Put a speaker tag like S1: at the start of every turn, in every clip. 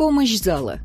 S1: Помощь зала.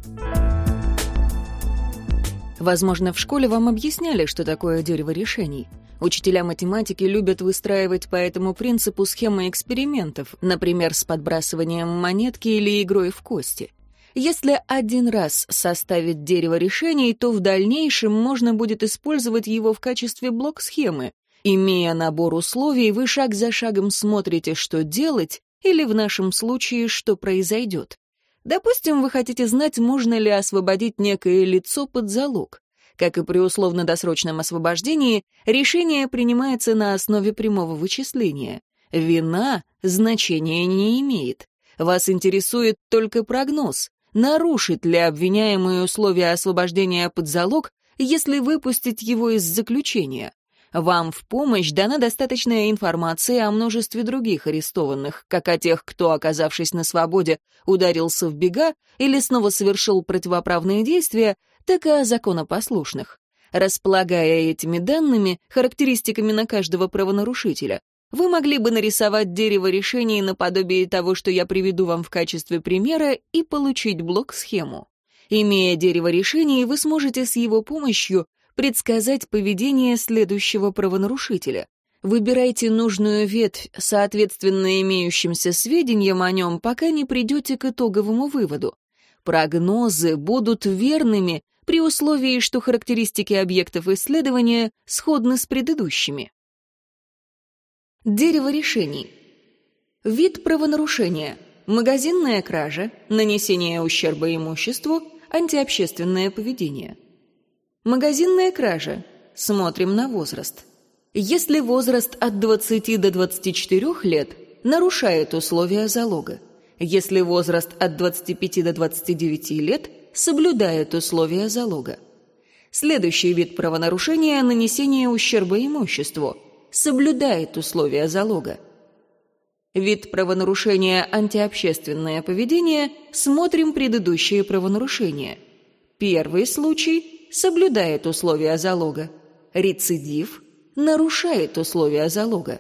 S1: Возможно, в школе вам объясняли, что такое дерево решений. Учителя математики любят выстраивать по этому принципу схемы экспериментов, например, с подбрасыванием монетки или игрой в кости. Если один раз составить дерево решений, то в дальнейшем можно будет использовать его в качестве блок-схемы. Имея набор условий, вы шаг за шагом смотрите, что делать, или в нашем случае, что произойдет. Допустим, вы хотите знать, можно ли освободить некое лицо под залог. Как и при условно-досрочном освобождении, решение принимается на основе прямого вычисления. Вина значения не имеет. Вас интересует только прогноз. Нарушит ли обвиняемый условия освобождения под залог, если выпустить его из заключения? Вам в помощь дана достаточная информация о множестве других арестованных, как о тех, кто, оказавшись на свободе, ударился в бега или снова совершил противоправные действия, так и о законопослушных. Располагая этими данными, характеристиками на каждого правонарушителя, вы могли бы нарисовать дерево решений наподобие того, что я приведу вам в качестве примера, и получить блок-схему. Имея дерево решений, вы сможете с его помощью предсказать поведение следующего правонарушителя. Выбирайте нужную ветвь, соответственно имеющимся сведениям о нем, пока не придете к итоговому выводу. Прогнозы будут верными при условии, что характеристики объектов исследования сходны с предыдущими. Дерево решений. Вид правонарушения. Магазинная кража, нанесение ущерба имуществу, антиобщественное поведение. Магазинная кража. Смотрим на возраст. Если возраст от 20 до 24 лет, нарушает условия залога. Если возраст от 25 до 29 лет, соблюдает условия залога. Следующий вид правонарушения – нанесение ущерба имуществу. Соблюдает условия залога. Вид правонарушения антиобщественное поведение – смотрим предыдущие правонарушения. Первый случай – соблюдает условия залога. Рецидив нарушает условия залога.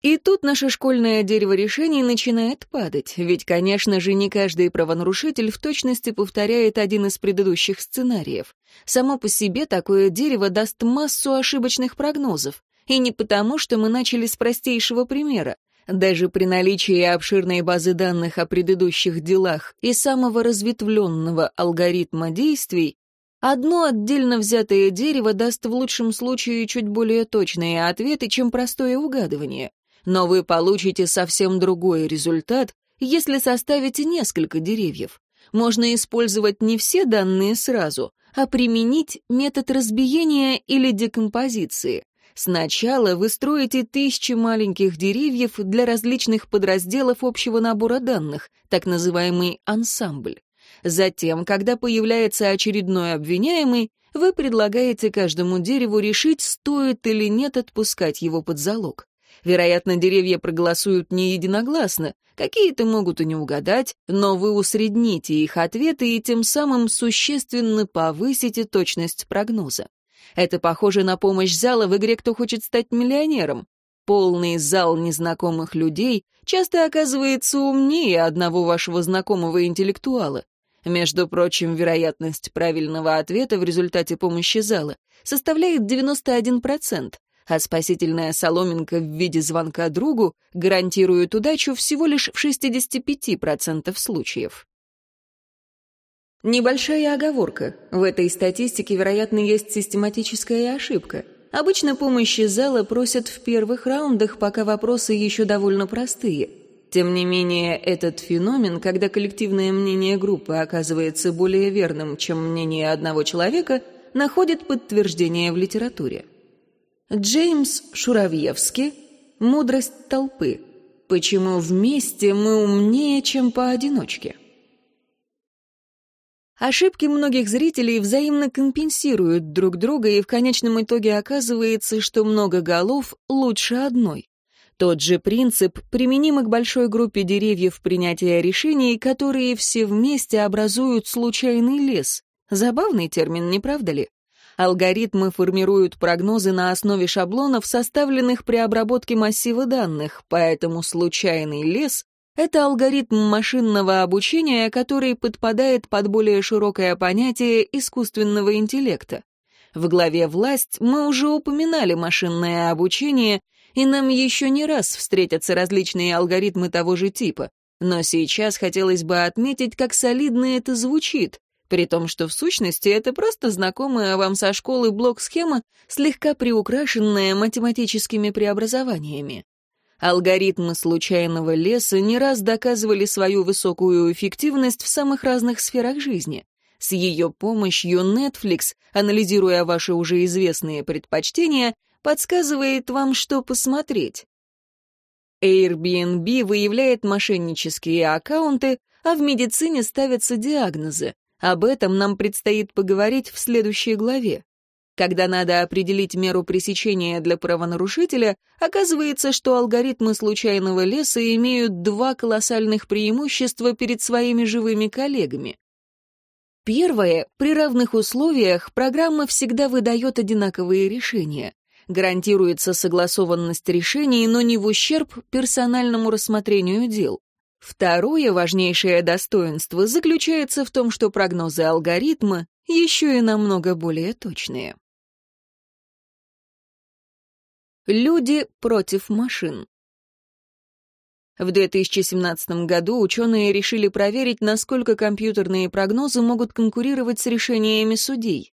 S1: И тут наше школьное дерево решений начинает падать, ведь, конечно же, не каждый правонарушитель в точности повторяет один из предыдущих сценариев. Само по себе такое дерево даст массу ошибочных прогнозов. И не потому, что мы начали с простейшего примера. Даже при наличии обширной базы данных о предыдущих делах и самого разветвленного алгоритма действий, одно отдельно взятое дерево даст в лучшем случае чуть более точные ответы, чем простое угадывание. Но вы получите совсем другой результат, если составите несколько деревьев. Можно использовать не все данные сразу, а применить метод разбиения или декомпозиции. Сначала вы строите тысячи маленьких деревьев для различных подразделов общего набора данных, так называемый ансамбль. Затем, когда появляется очередной обвиняемый, вы предлагаете каждому дереву решить, стоит или нет отпускать его под залог. Вероятно, деревья проголосуют не единогласно, какие-то могут и не угадать, но вы усредните их ответы и тем самым существенно повысите точность прогноза. Это похоже на помощь зала в игре «Кто хочет стать миллионером». Полный зал незнакомых людей часто оказывается умнее одного вашего знакомого интеллектуала. Между прочим, вероятность правильного ответа в результате помощи зала составляет 91%, а спасительная соломинка в виде звонка другу гарантирует удачу всего лишь в 65% случаев. Небольшая оговорка. В этой статистике, вероятно, есть систематическая ошибка. Обычно помощи зала просят в первых раундах, пока вопросы еще довольно простые. Тем не менее, этот феномен, когда коллективное мнение группы оказывается более верным, чем мнение одного человека, находит подтверждение в литературе. Джеймс Шуравьевский «Мудрость толпы. Почему вместе мы умнее, чем поодиночке?» Ошибки многих зрителей взаимно компенсируют друг друга, и в конечном итоге оказывается, что много голов лучше одной. Тот же принцип применим и к большой группе деревьев принятия решений, которые все вместе образуют случайный лес. Забавный термин, не правда ли? Алгоритмы формируют прогнозы на основе шаблонов, составленных при обработке массива данных, поэтому случайный лес это алгоритм машинного обучения, который подпадает под более широкое понятие искусственного интеллекта. В главе «Власть» мы уже упоминали машинное обучение, и нам еще не раз встретятся различные алгоритмы того же типа. Но сейчас хотелось бы отметить, как солидно это звучит, при том, что в сущности это просто знакомая вам со школы блок-схема, слегка приукрашенная математическими преобразованиями. Алгоритмы случайного леса не раз доказывали свою высокую эффективность в самых разных сферах жизни. С ее помощью Netflix, анализируя ваши уже известные предпочтения, подсказывает вам, что посмотреть. Airbnb выявляет мошеннические аккаунты, а в медицине ставятся диагнозы. Об этом нам предстоит поговорить в следующей главе. Когда надо определить меру пресечения для правонарушителя, оказывается, что алгоритмы случайного леса имеют два колоссальных преимущества перед своими живыми коллегами. Первое, при равных условиях программа всегда выдает одинаковые решения. Гарантируется согласованность решений, но не в ущерб персональному рассмотрению дел. Второе важнейшее достоинство заключается в том, что прогнозы алгоритма еще и намного более точные. Люди против машин. В 2017 году ученые решили проверить, насколько компьютерные прогнозы могут конкурировать с решениями судей.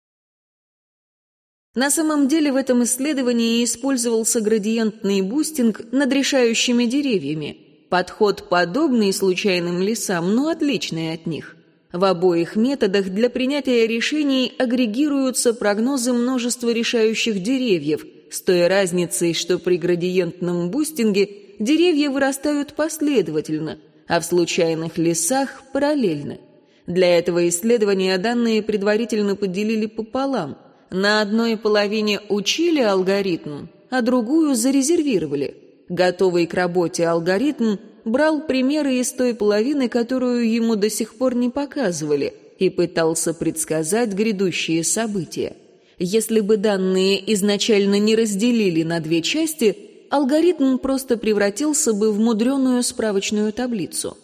S1: На самом деле в этом исследовании использовался градиентный бустинг над решающими деревьями. Подход подобный случайным лесам, но отличный от них. В обоих методах для принятия решений агрегируются прогнозы множества решающих деревьев – с той разницей, что при градиентном бустинге деревья вырастают последовательно, а в случайных лесах – параллельно. Для этого исследования данные предварительно поделили пополам. На одной половине учили алгоритм, а другую зарезервировали. Готовый к работе алгоритм брал примеры из той половины, которую ему до сих пор не показывали, и пытался предсказать грядущие события. Если бы данные изначально не разделили на две части, алгоритм просто превратился бы в мудреную справочную таблицу.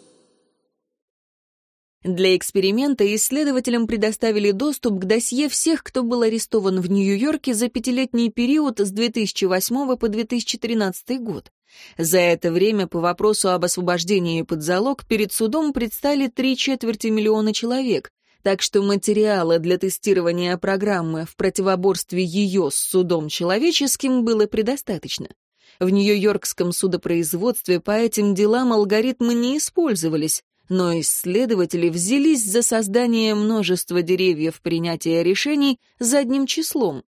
S1: Для эксперимента исследователям предоставили доступ к досье всех, кто был арестован в Нью-Йорке за пятилетний период с 2008 по 2013 год. За это время по вопросу об освобождении под залог перед судом предстали три четверти миллиона человек, так что материала для тестирования программы в противоборстве ее с судом человеческим было предостаточно. В Нью-Йоркском судопроизводстве по этим делам алгоритмы не использовались, но исследователи взялись за создание множества деревьев принятия решений задним числом,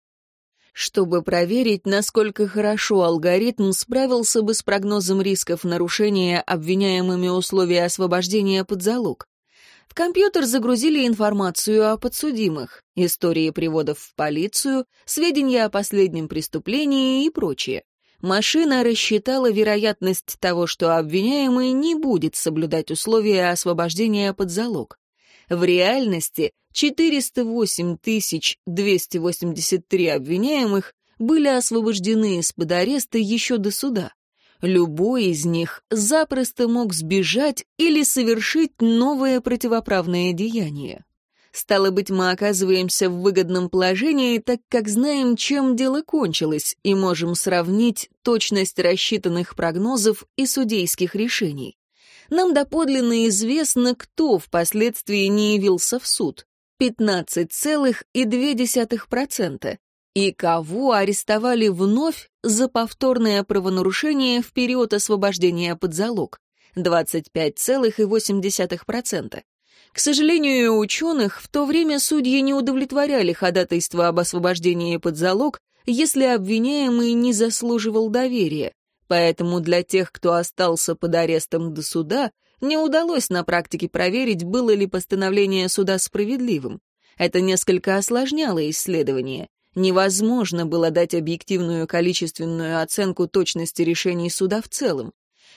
S1: чтобы проверить, насколько хорошо алгоритм справился бы с прогнозом рисков нарушения обвиняемыми условия освобождения под залог. Компьютер загрузили информацию о подсудимых, истории приводов в полицию, сведения о последнем преступлении и прочее. Машина рассчитала вероятность того, что обвиняемый не будет соблюдать условия освобождения под залог. В реальности 408 283 обвиняемых были освобождены из-под ареста еще до суда. Любой из них запросто мог сбежать или совершить новое противоправное деяние. Стало быть, мы оказываемся в выгодном положении, так как знаем, чем дело кончилось, и можем сравнить точность рассчитанных прогнозов и судейских решений. Нам доподлинно известно, кто впоследствии не явился в суд. 15,2%, и кого арестовали вновь за повторное правонарушение в период освобождения под залог 25,8%. К сожалению, ученых в то время судьи не удовлетворяли ходатайство об освобождении под залог, если обвиняемый не заслуживал доверия. Поэтому для тех, кто остался под арестом до суда, не удалось на практике проверить, было ли постановление суда справедливым. Это несколько осложняло исследование. Невозможно было дать объективную количественную оценку точности решений суда в целом.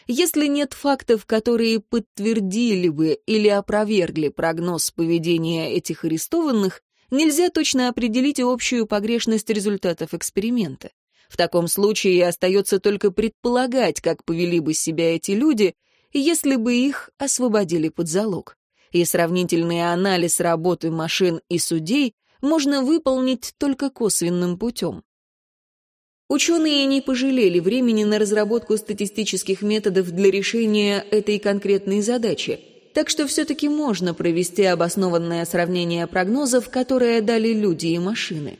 S1: Если нет фактов, которые подтвердили бы или опровергли прогноз поведения этих арестованных, нельзя точно определить общую погрешность результатов эксперимента. В таком случае остается только предполагать, как повели бы себя эти люди, если бы их освободили под залог. И сравнительный анализ работы машин и судей можно выполнить только косвенным путем. Ученые не пожалели времени на разработку статистических методов для решения этой конкретной задачи, так что все-таки можно провести обоснованное сравнение прогнозов, которые дали люди и машины.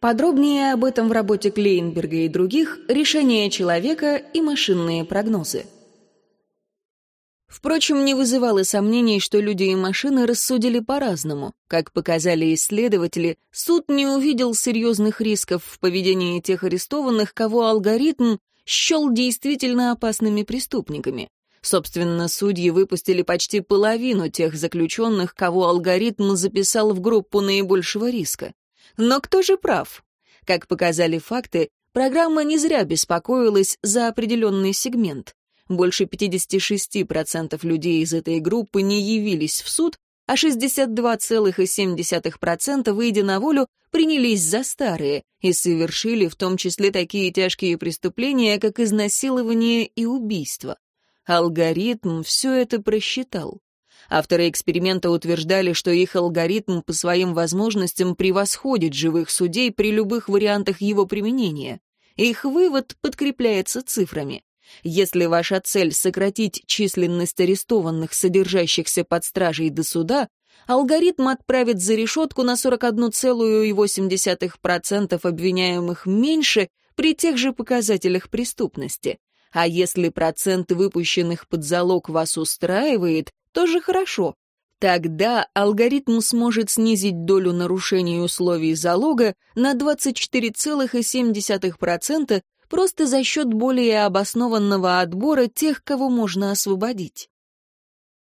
S1: Подробнее об этом в работе Клейнберга и других «Решение человека и машинные прогнозы». Впрочем, не вызывало сомнений, что люди и машины рассудили по-разному. Как показали исследователи, суд не увидел серьезных рисков в поведении тех арестованных, кого алгоритм счел действительно опасными преступниками. Собственно, судьи выпустили почти половину тех заключенных, кого алгоритм записал в группу наибольшего риска. Но кто же прав? Как показали факты, программа не зря беспокоилась за определенный сегмент. Больше 56% людей из этой группы не явились в суд, а 62,7%, выйдя на волю, принялись за старые и совершили в том числе такие тяжкие преступления, как изнасилование и убийство. Алгоритм все это просчитал. Авторы эксперимента утверждали, что их алгоритм по своим возможностям превосходит живых судей при любых вариантах его применения. Их вывод подкрепляется цифрами. Если ваша цель — сократить численность арестованных, содержащихся под стражей до суда, алгоритм отправит за решетку на 41,8% обвиняемых меньше при тех же показателях преступности. А если процент выпущенных под залог вас устраивает, тоже хорошо. Тогда алгоритм сможет снизить долю нарушений условий залога на 24,7% просто за счет более обоснованного отбора тех, кого можно освободить.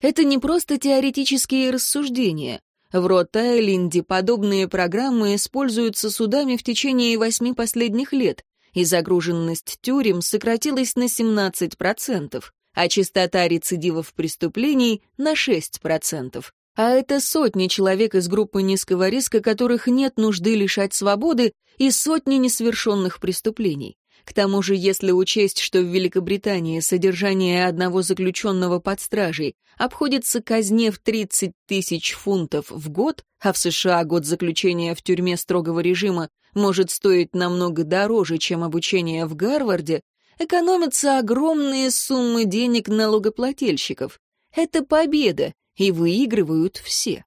S1: Это не просто теоретические рассуждения. В Рот-Айленде подобные программы используются судами в течение восьми последних лет, и загруженность тюрем сократилась на 17%, а частота рецидивов преступлений — на 6%. А это сотни человек из группы низкого риска, которых нет нужды лишать свободы, и сотни несовершенных преступлений. К тому же, если учесть, что в Великобритании содержание одного заключенного под стражей обходится казне в 30 тысяч фунтов в год, а в США год заключения в тюрьме строгого режима может стоить намного дороже, чем обучение в Гарварде, экономятся огромные суммы денег налогоплательщиков. Это победа, и выигрывают все.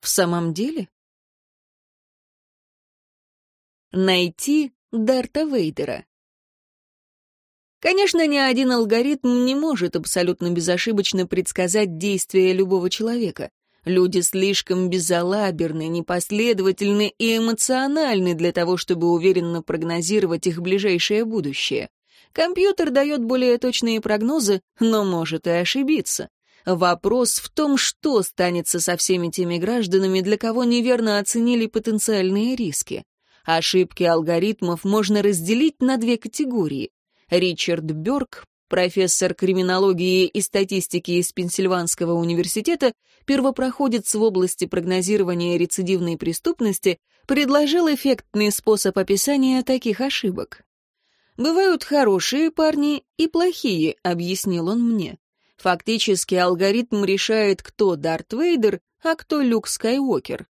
S1: В самом деле? Найти Дарта Вейдера. Конечно, ни один алгоритм не может абсолютно безошибочно предсказать действия любого человека. Люди слишком безалаберны, непоследовательны и эмоциональны для того, чтобы уверенно прогнозировать их ближайшее будущее. Компьютер дает более точные прогнозы, но может и ошибиться. Вопрос в том, что станется со всеми теми гражданами, для кого неверно оценили потенциальные риски. Ошибки алгоритмов можно разделить на две категории. Ричард Бёрк, профессор криминологии и статистики из Пенсильванского университета, первопроходец в области прогнозирования рецидивной преступности, предложил эффектный способ описания таких ошибок. «Бывают хорошие парни и плохие», — объяснил он мне. Фактически алгоритм решает, кто Дарт Вейдер, а кто Люк Скайуокер.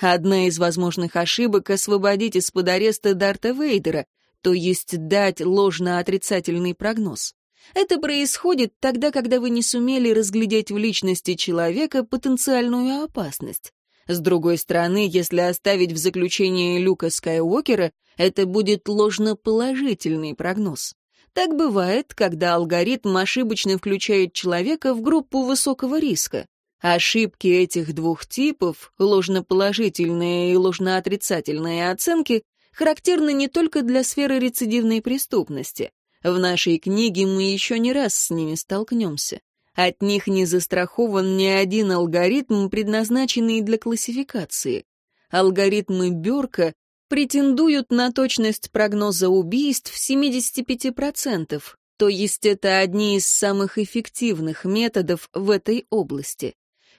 S1: Одна из возможных ошибок — освободить из-под ареста Дарта Вейдера, то есть дать ложно-отрицательный прогноз. Это происходит тогда, когда вы не сумели разглядеть в личности человека потенциальную опасность. С другой стороны, если оставить в заключении Люка Скайуокера, это будет ложно-положительный прогноз. Так бывает, когда алгоритм ошибочно включает человека в группу высокого риска. Ошибки этих двух типов, ложноположительные и ложноотрицательные оценки, характерны не только для сферы рецидивной преступности. В нашей книге мы еще не раз с ними столкнемся. От них не застрахован ни один алгоритм, предназначенный для классификации. Алгоритмы Бёрка претендуют на точность прогноза убийств 75%, то есть это одни из самых эффективных методов в этой области.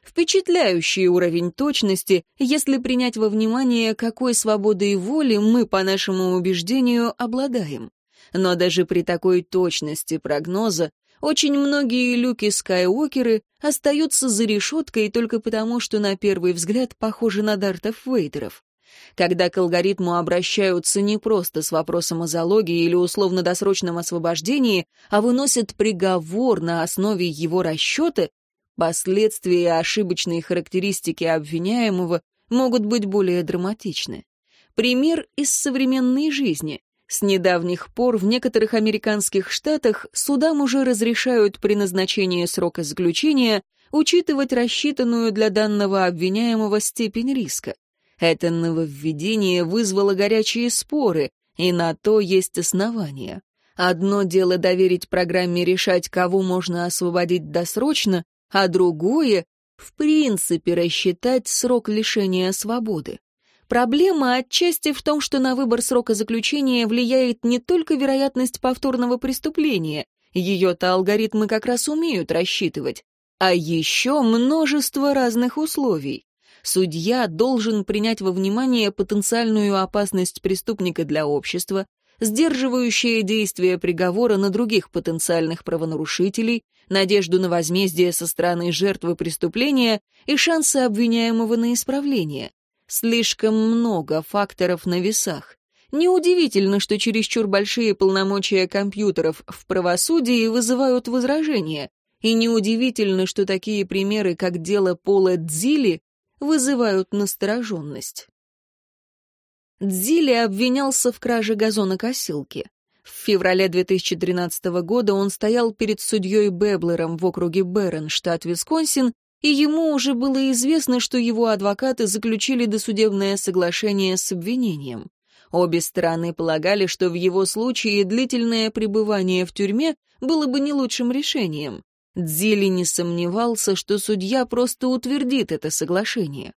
S1: Впечатляющий уровень точности, если принять во внимание, какой свободой воли мы, по нашему убеждению, обладаем. Но даже при такой точности прогноза Очень многие люки-скайуокеры остаются за решеткой только потому, что на первый взгляд похожи на Дартов Вейдеров. Когда к алгоритму обращаются не просто с вопросом о залоге или условно-досрочном освобождении, а выносят приговор на основе его расчета, последствия и ошибочные характеристики обвиняемого могут быть более драматичны. Пример из современной жизни. С недавних пор в некоторых американских штатах судам уже разрешают при назначении срока заключения учитывать рассчитанную для данного обвиняемого степень риска. Это нововведение вызвало горячие споры, и на то есть основания. Одно дело доверить программе решать, кого можно освободить досрочно, а другое — в принципе рассчитать срок лишения свободы. Проблема отчасти в том, что на выбор срока заключения влияет не только вероятность повторного преступления, ее-то алгоритмы как раз умеют рассчитывать, а еще множество разных условий судья должен принять во внимание потенциальную опасность преступника для общества, сдерживающее действие приговора на других потенциальных правонарушителей, надежду на возмездие со стороны жертвы преступления и шансы обвиняемого на исправление. Слишком много факторов на весах. Неудивительно, что чересчур большие полномочия компьютеров в правосудии вызывают возражения. И неудивительно, что такие примеры, как дело Пола Дзили, вызывают настороженность. Дзили обвинялся в краже газонокосилки. В феврале 2013 года он стоял перед судьей Беблером в округе Берн, штат Висконсин, и ему уже было известно, что его адвокаты заключили досудебное соглашение с обвинением. Обе стороны полагали, что в его случае длительное пребывание в тюрьме было бы не лучшим решением. Дзили не сомневался, что судья просто утвердит это соглашение.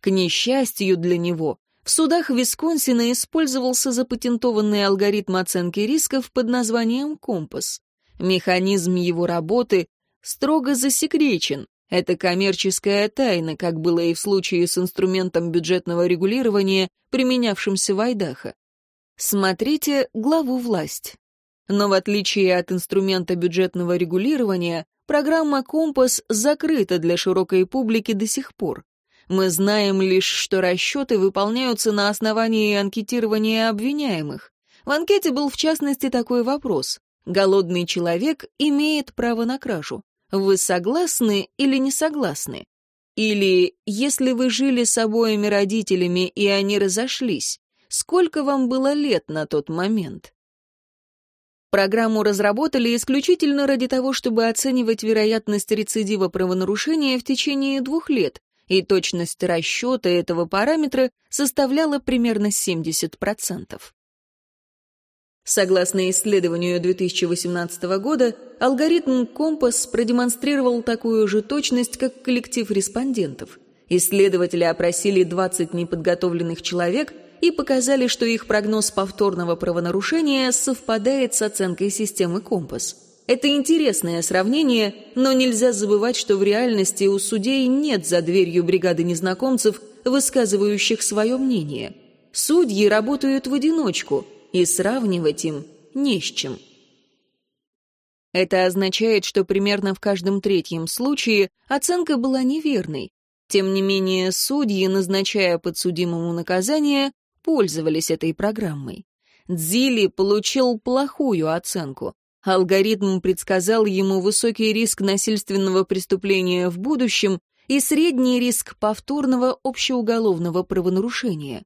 S1: К несчастью для него, в судах Висконсина использовался запатентованный алгоритм оценки рисков под названием «Компас». Механизм его работы строго засекречен. Это коммерческая тайна, как было и в случае с инструментом бюджетного регулирования, применявшимся в Айдахо. Смотрите главу «Власть». Но в отличие от инструмента бюджетного регулирования, программа «Компас» закрыта для широкой публики до сих пор. Мы знаем лишь, что расчеты выполняются на основании анкетирования обвиняемых. В анкете был в частности такой вопрос. Голодный человек имеет право на кражу. Вы согласны или не согласны? Или, если вы жили с обоими родителями и они разошлись, сколько вам было лет на тот момент? Программу разработали исключительно ради того, чтобы оценивать вероятность рецидива правонарушения в течение двух лет, и точность расчета этого параметра составляла примерно 70%. Согласно исследованию 2018 года, алгоритм «Компас» продемонстрировал такую же точность, как коллектив респондентов. Исследователи опросили 20 неподготовленных человек – и показали, что их прогноз повторного правонарушения совпадает с оценкой системы «Компас». Это интересное сравнение, но нельзя забывать, что в реальности у судей нет за дверью бригады незнакомцев, высказывающих свое мнение. Судьи работают в одиночку, и сравнивать им не с чем. Это означает, что примерно в каждом третьем случае оценка была неверной. Тем не менее, судьи, назначая подсудимому наказание, пользовались этой программой. Дзили получил плохую оценку. Алгоритм предсказал ему высокий риск насильственного преступления в будущем и средний риск повторного общеуголовного правонарушения.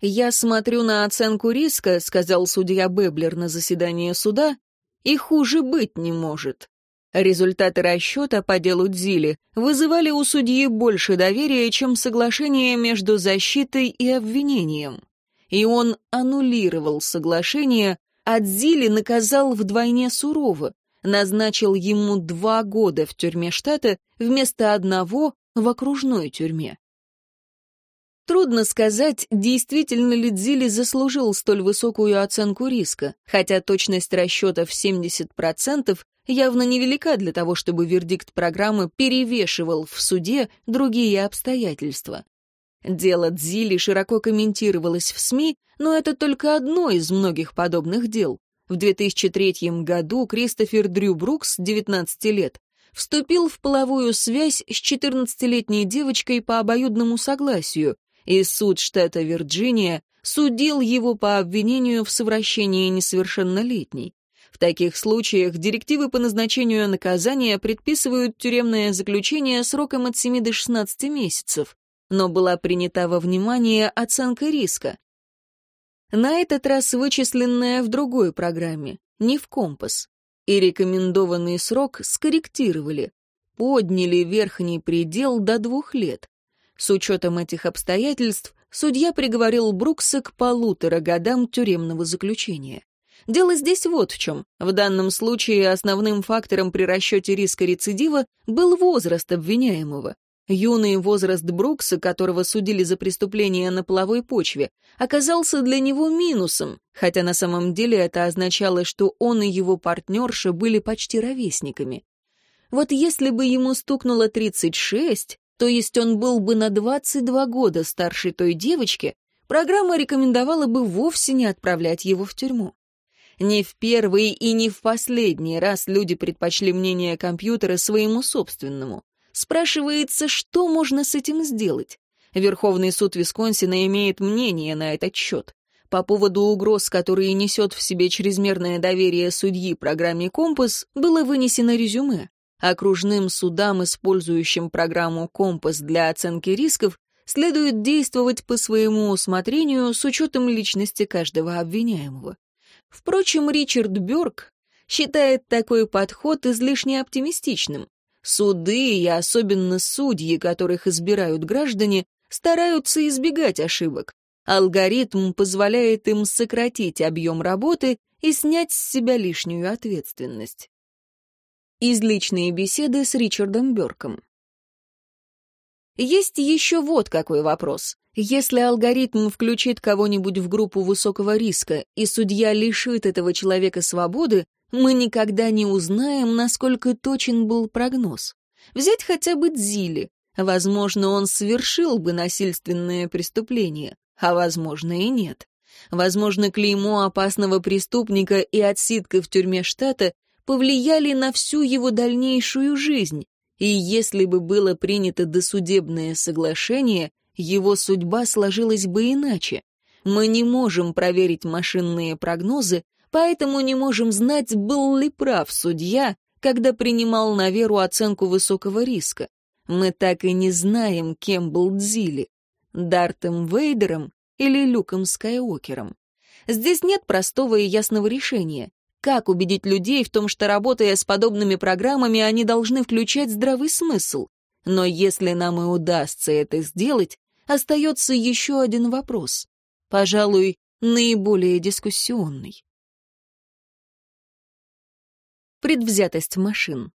S1: «Я смотрю на оценку риска», — сказал судья Беблер на заседании суда, «и хуже быть не может». Результаты расчета по делу Дзили вызывали у судьи больше доверия, чем соглашение между защитой и обвинением и он аннулировал соглашение, а Дзили наказал вдвойне сурово, назначил ему два года в тюрьме штата вместо одного в окружной тюрьме. Трудно сказать, действительно ли Дзили заслужил столь высокую оценку риска, хотя точность расчета в 70% явно невелика для того, чтобы вердикт программы перевешивал в суде другие обстоятельства. Дело Дзили широко комментировалось в СМИ, но это только одно из многих подобных дел. В 2003 году Кристофер Дрю Брукс, 19 лет, вступил в половую связь с 14-летней девочкой по обоюдному согласию, и суд штата Вирджиния судил его по обвинению в совращении несовершеннолетней. В таких случаях директивы по назначению наказания предписывают тюремное заключение сроком от 7 до 16 месяцев, но была принята во внимание оценка риска. На этот раз вычисленная в другой программе, не в компас. И рекомендованный срок скорректировали, подняли верхний предел до двух лет. С учетом этих обстоятельств судья приговорил Брукса к полутора годам тюремного заключения. Дело здесь вот в чем. В данном случае основным фактором при расчете риска рецидива был возраст обвиняемого. Юный возраст Брукса, которого судили за преступление на половой почве, оказался для него минусом, хотя на самом деле это означало, что он и его партнерша были почти ровесниками. Вот если бы ему стукнуло 36, то есть он был бы на 22 года старше той девочки, программа рекомендовала бы вовсе не отправлять его в тюрьму. Не в первый и не в последний раз люди предпочли мнение компьютера своему собственному. Спрашивается, что можно с этим сделать? Верховный суд Висконсина имеет мнение на этот счет. По поводу угроз, которые несет в себе чрезмерное доверие судьи программе «Компас», было вынесено резюме. Окружным судам, использующим программу «Компас» для оценки рисков, следует действовать по своему усмотрению с учетом личности каждого обвиняемого. Впрочем, Ричард Бёрк считает такой подход излишне оптимистичным. Суды и особенно судьи, которых избирают граждане, стараются избегать ошибок. Алгоритм позволяет им сократить объем работы и снять с себя лишнюю ответственность. Из личной беседы с Ричардом Бёрком. Есть еще вот какой вопрос. Если алгоритм включит кого-нибудь в группу высокого риска, и судья лишит этого человека свободы, мы никогда не узнаем, насколько точен был прогноз. Взять хотя бы Дзили. Возможно, он совершил бы насильственное преступление, а возможно и нет. Возможно, клеймо опасного преступника и отсидка в тюрьме штата повлияли на всю его дальнейшую жизнь, и если бы было принято досудебное соглашение, его судьба сложилась бы иначе. Мы не можем проверить машинные прогнозы, поэтому не можем знать, был ли прав судья, когда принимал на веру оценку высокого риска. Мы так и не знаем, кем был Дзили — Дартом Вейдером или Люком Скайуокером. Здесь нет простого и ясного решения. Как убедить людей в том, что, работая с подобными программами, они должны включать здравый смысл? Но если нам и удастся это сделать, остается еще один вопрос. Пожалуй, наиболее дискуссионный. Предвзятость машин.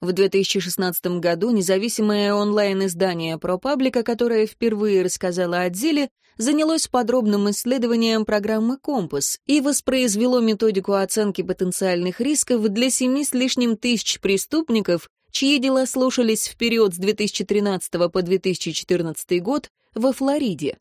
S1: В 2016 году независимое онлайн-издание ProPublica, которое впервые рассказало о деле, занялось подробным исследованием программы «Компас» и воспроизвело методику оценки потенциальных рисков для семи с лишним тысяч преступников, чьи дела слушались в период с 2013 по 2014 год во Флориде.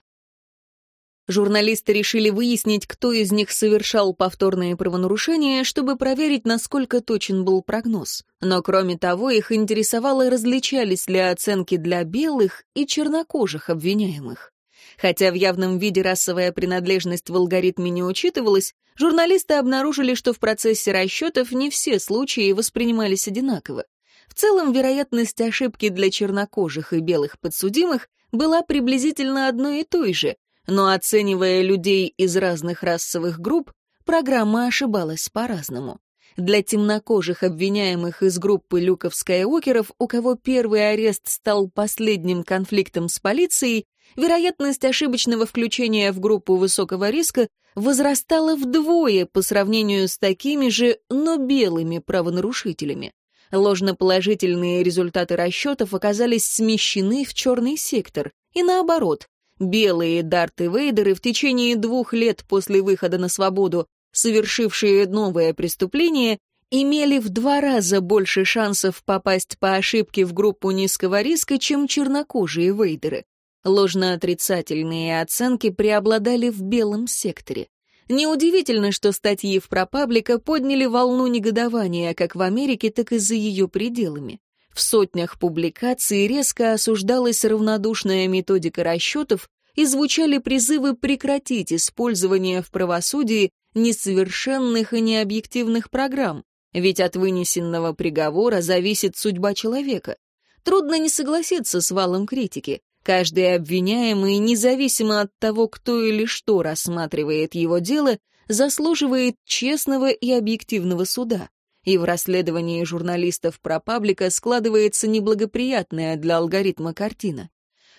S1: Журналисты решили выяснить, кто из них совершал повторные правонарушения, чтобы проверить, насколько точен был прогноз. Но кроме того, их интересовало, различались ли оценки для белых и чернокожих обвиняемых. Хотя в явном виде расовая принадлежность в алгоритме не учитывалась, журналисты обнаружили, что в процессе расчетов не все случаи воспринимались одинаково. В целом, вероятность ошибки для чернокожих и белых подсудимых была приблизительно одной и той же, но оценивая людей из разных расовых групп, программа ошибалась по-разному. Для темнокожих обвиняемых из группы Люков Скайуокеров, у кого первый арест стал последним конфликтом с полицией, вероятность ошибочного включения в группу высокого риска возрастала вдвое по сравнению с такими же, но белыми правонарушителями. Ложноположительные результаты расчетов оказались смещены в черный сектор, и наоборот, Белые Дарты Вейдеры в течение двух лет после выхода на свободу, совершившие новое преступление, имели в два раза больше шансов попасть по ошибке в группу низкого риска, чем чернокожие Вейдеры. Ложноотрицательные оценки преобладали в белом секторе. Неудивительно, что статьи в ProPublica подняли волну негодования как в Америке, так и за ее пределами. В сотнях публикаций резко осуждалась равнодушная методика расчетов и звучали призывы прекратить использование в правосудии несовершенных и необъективных программ, ведь от вынесенного приговора зависит судьба человека. Трудно не согласиться с валом критики. Каждый обвиняемый, независимо от того, кто или что рассматривает его дело, заслуживает честного и объективного суда и в расследовании журналистов про паблика складывается неблагоприятная для алгоритма картина.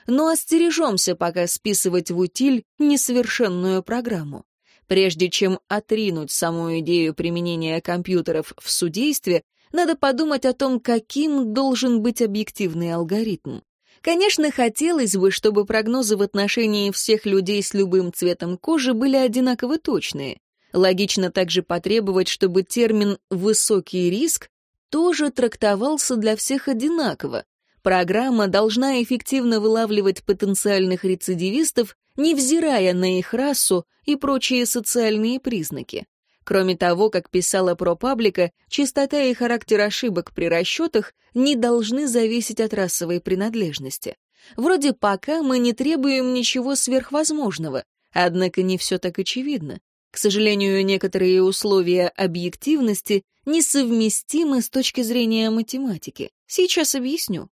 S1: Но остережемся пока списывать в утиль несовершенную программу. Прежде чем отринуть саму идею применения компьютеров в судействе, надо подумать о том, каким должен быть объективный алгоритм. Конечно, хотелось бы, чтобы прогнозы в отношении всех людей с любым цветом кожи были одинаково точные. Логично также потребовать, чтобы термин «высокий риск» тоже трактовался для всех одинаково. Программа должна эффективно вылавливать потенциальных рецидивистов, невзирая на их расу и прочие социальные признаки. Кроме того, как писала ProPublica, частота и характер ошибок при расчетах не должны зависеть от расовой принадлежности. Вроде пока мы не требуем ничего сверхвозможного, однако не все так очевидно. К сожалению, некоторые условия объективности несовместимы с точки зрения математики. Сейчас объясню.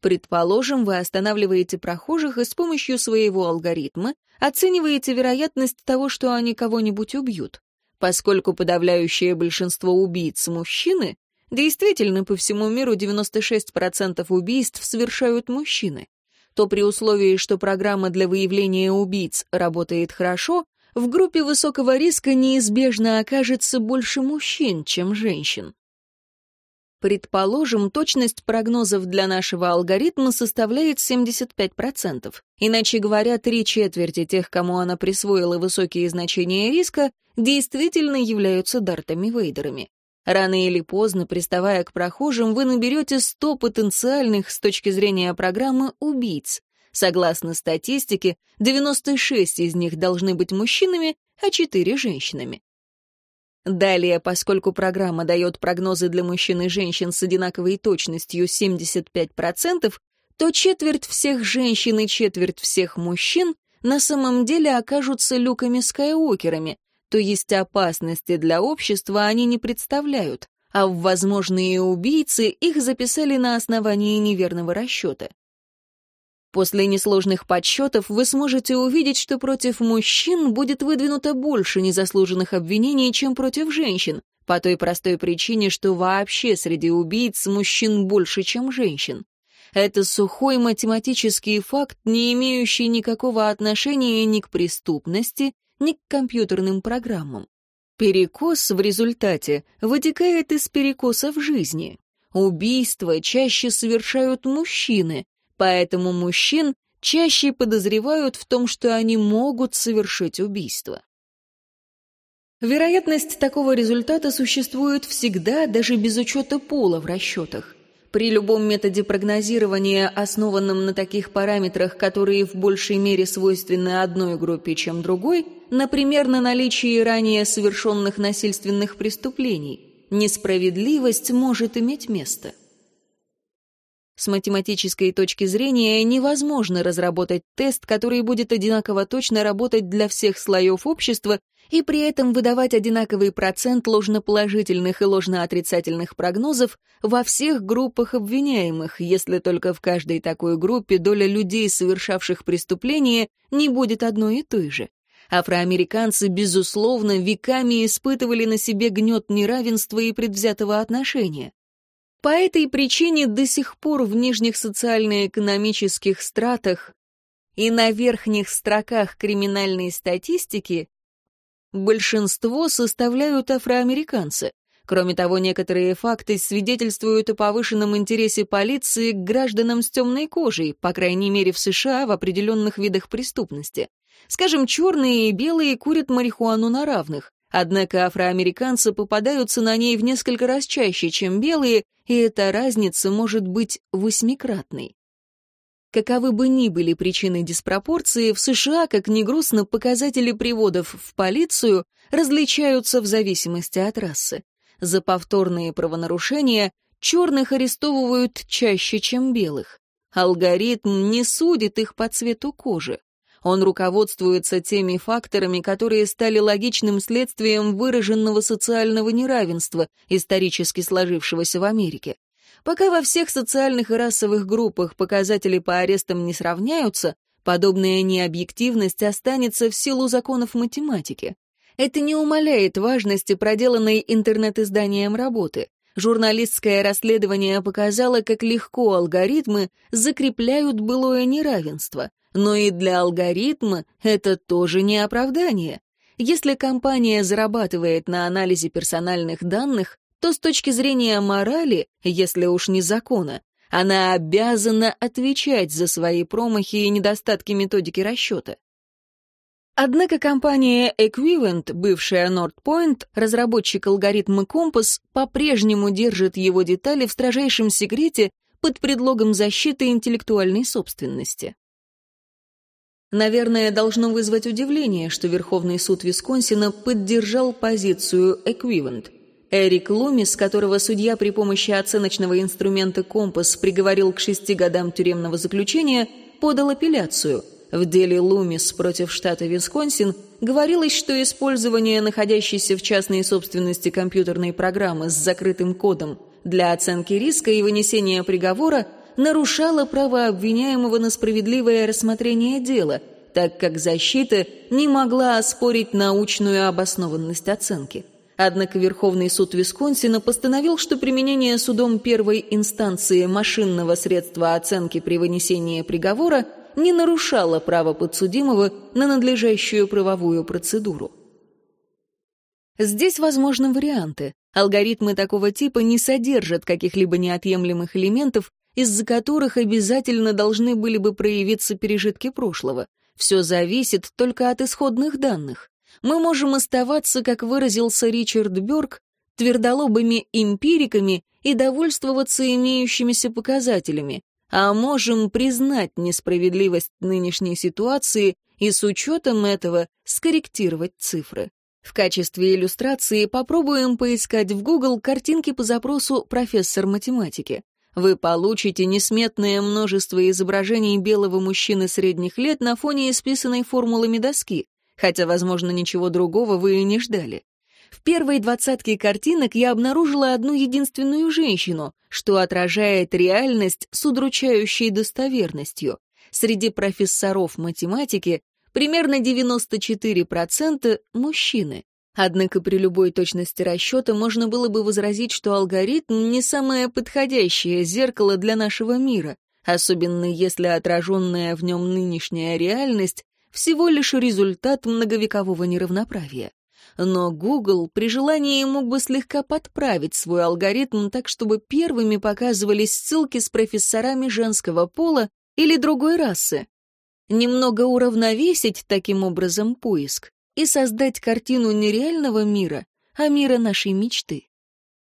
S1: Предположим, вы останавливаете прохожих и с помощью своего алгоритма оцениваете вероятность того, что они кого-нибудь убьют. Поскольку подавляющее большинство убийц мужчины, действительно по всему миру 96% убийств совершают мужчины, то при условии, что программа для выявления убийц работает хорошо, в группе высокого риска неизбежно окажется больше мужчин, чем женщин. Предположим, точность прогнозов для нашего алгоритма составляет 75%. Иначе говоря, три четверти тех, кому она присвоила высокие значения риска, действительно являются Дартами-Вейдерами. Рано или поздно, приставая к прохожим, вы наберете 100 потенциальных с точки зрения программы убийц, Согласно статистике, 96 из них должны быть мужчинами, а 4 — женщинами. Далее, поскольку программа дает прогнозы для мужчин и женщин с одинаковой точностью 75%, то четверть всех женщин и четверть всех мужчин на самом деле окажутся люками-скайуокерами, то есть опасности для общества они не представляют, а в возможные убийцы их записали на основании неверного расчета. После несложных подсчетов вы сможете увидеть, что против мужчин будет выдвинуто больше незаслуженных обвинений, чем против женщин, по той простой причине, что вообще среди убийц мужчин больше, чем женщин. Это сухой математический факт, не имеющий никакого отношения ни к преступности, ни к компьютерным программам. Перекос в результате вытекает из перекоса в жизни. Убийства чаще совершают мужчины, поэтому мужчин чаще подозревают в том, что они могут совершить убийство. Вероятность такого результата существует всегда, даже без учета пола в расчетах. При любом методе прогнозирования, основанном на таких параметрах, которые в большей мере свойственны одной группе, чем другой, например, на наличии ранее совершенных насильственных преступлений, несправедливость может иметь место. С математической точки зрения невозможно разработать тест, который будет одинаково точно работать для всех слоев общества и при этом выдавать одинаковый процент ложноположительных и ложноотрицательных прогнозов во всех группах обвиняемых, если только в каждой такой группе доля людей, совершавших преступления, не будет одной и той же. Афроамериканцы, безусловно, веками испытывали на себе гнет неравенства и предвзятого отношения. По этой причине до сих пор в нижних социально-экономических стратах и на верхних строках криминальной статистики большинство составляют афроамериканцы. Кроме того, некоторые факты свидетельствуют о повышенном интересе полиции к гражданам с темной кожей, по крайней мере в США в определенных видах преступности. Скажем, черные и белые курят марихуану на равных. Однако афроамериканцы попадаются на ней в несколько раз чаще, чем белые, и эта разница может быть восьмикратной. Каковы бы ни были причины диспропорции, в США, как ни грустно, показатели приводов в полицию различаются в зависимости от расы. За повторные правонарушения черных арестовывают чаще, чем белых. Алгоритм не судит их по цвету кожи. Он руководствуется теми факторами, которые стали логичным следствием выраженного социального неравенства, исторически сложившегося в Америке. Пока во всех социальных и расовых группах показатели по арестам не сравняются, подобная необъективность останется в силу законов математики. Это не умаляет важности проделанной интернет-изданием работы. Журналистское расследование показало, как легко алгоритмы закрепляют былое неравенство. Но и для алгоритма это тоже не оправдание. Если компания зарабатывает на анализе персональных данных, то с точки зрения морали, если уж не закона, она обязана отвечать за свои промахи и недостатки методики расчета. Однако компания Equivent, бывшая NordPoint, разработчик алгоритма Compass, по-прежнему держит его детали в строжайшем секрете под предлогом защиты интеллектуальной собственности. Наверное, должно вызвать удивление, что Верховный суд Висконсина поддержал позицию Equivent. Эрик Лумис, которого судья при помощи оценочного инструмента «Компас» приговорил к шести годам тюремного заключения, подал апелляцию. В деле Лумис против штата Висконсин говорилось, что использование находящейся в частной собственности компьютерной программы с закрытым кодом для оценки риска и вынесения приговора нарушало право обвиняемого на справедливое рассмотрение дела, так как защита не могла оспорить научную обоснованность оценки. Однако Верховный суд Висконсина постановил, что применение судом первой инстанции машинного средства оценки при вынесении приговора не нарушало право подсудимого на надлежащую правовую процедуру. Здесь возможны варианты. Алгоритмы такого типа не содержат каких-либо неотъемлемых элементов, из-за которых обязательно должны были бы проявиться пережитки прошлого. Все зависит только от исходных данных мы можем оставаться, как выразился Ричард Бёрк, твердолобыми эмпириками и довольствоваться имеющимися показателями, а можем признать несправедливость нынешней ситуации и с учетом этого скорректировать цифры. В качестве иллюстрации попробуем поискать в Google картинки по запросу «профессор математики». Вы получите несметное множество изображений белого мужчины средних лет на фоне исписанной формулами доски хотя, возможно, ничего другого вы и не ждали. В первой двадцатке картинок я обнаружила одну единственную женщину, что отражает реальность с удручающей достоверностью. Среди профессоров математики примерно 94% мужчины. Однако при любой точности расчета можно было бы возразить, что алгоритм не самое подходящее зеркало для нашего мира, особенно если отраженная в нем нынешняя реальность всего лишь результат многовекового неравноправия. Но Google при желании мог бы слегка подправить свой алгоритм так, чтобы первыми показывались ссылки с профессорами женского пола или другой расы. Немного уравновесить таким образом поиск и создать картину не реального мира, а мира нашей мечты.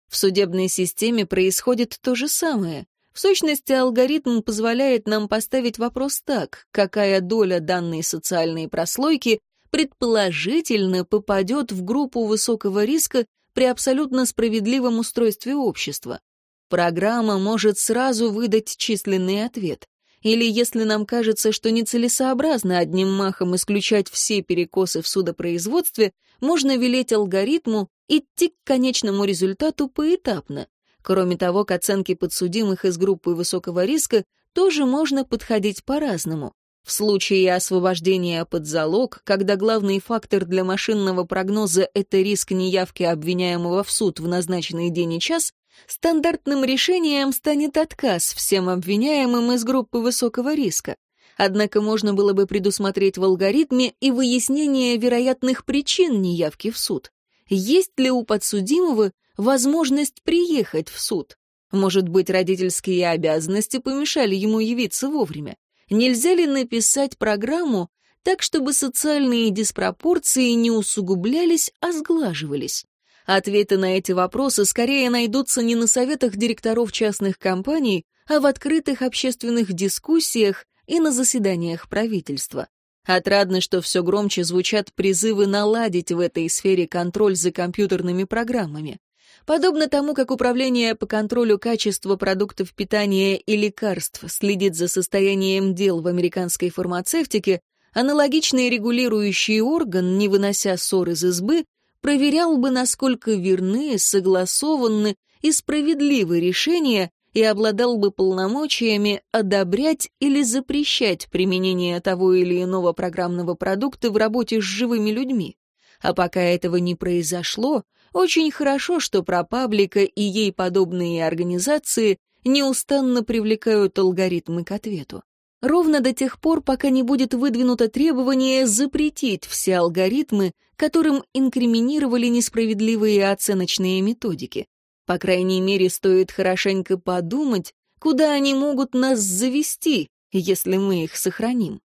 S1: В судебной системе происходит то же самое. В сущности, алгоритм позволяет нам поставить вопрос так, какая доля данной социальной прослойки предположительно попадет в группу высокого риска при абсолютно справедливом устройстве общества. Программа может сразу выдать численный ответ. Или если нам кажется, что нецелесообразно одним махом исключать все перекосы в судопроизводстве, можно велеть алгоритму идти к конечному результату поэтапно, Кроме того, к оценке подсудимых из группы высокого риска тоже можно подходить по-разному. В случае освобождения под залог, когда главный фактор для машинного прогноза — это риск неявки обвиняемого в суд в назначенный день и час, стандартным решением станет отказ всем обвиняемым из группы высокого риска. Однако можно было бы предусмотреть в алгоритме и выяснение вероятных причин неявки в суд. Есть ли у подсудимого возможность приехать в суд. Может быть, родительские обязанности помешали ему явиться вовремя. Нельзя ли написать программу так, чтобы социальные диспропорции не усугублялись, а сглаживались? Ответы на эти вопросы скорее найдутся не на советах директоров частных компаний, а в открытых общественных дискуссиях и на заседаниях правительства. Отрадно, что все громче звучат призывы наладить в этой сфере контроль за компьютерными программами. Подобно тому, как Управление по контролю качества продуктов питания и лекарств следит за состоянием дел в американской фармацевтике, аналогичный регулирующий орган, не вынося ссор из избы, проверял бы, насколько верны, согласованы и справедливы решения и обладал бы полномочиями одобрять или запрещать применение того или иного программного продукта в работе с живыми людьми. А пока этого не произошло, очень хорошо, что ProPublica и ей подобные организации неустанно привлекают алгоритмы к ответу. Ровно до тех пор, пока не будет выдвинуто требование запретить все алгоритмы, которым инкриминировали несправедливые оценочные методики. По крайней мере, стоит хорошенько подумать, куда они могут нас завести, если мы их сохраним.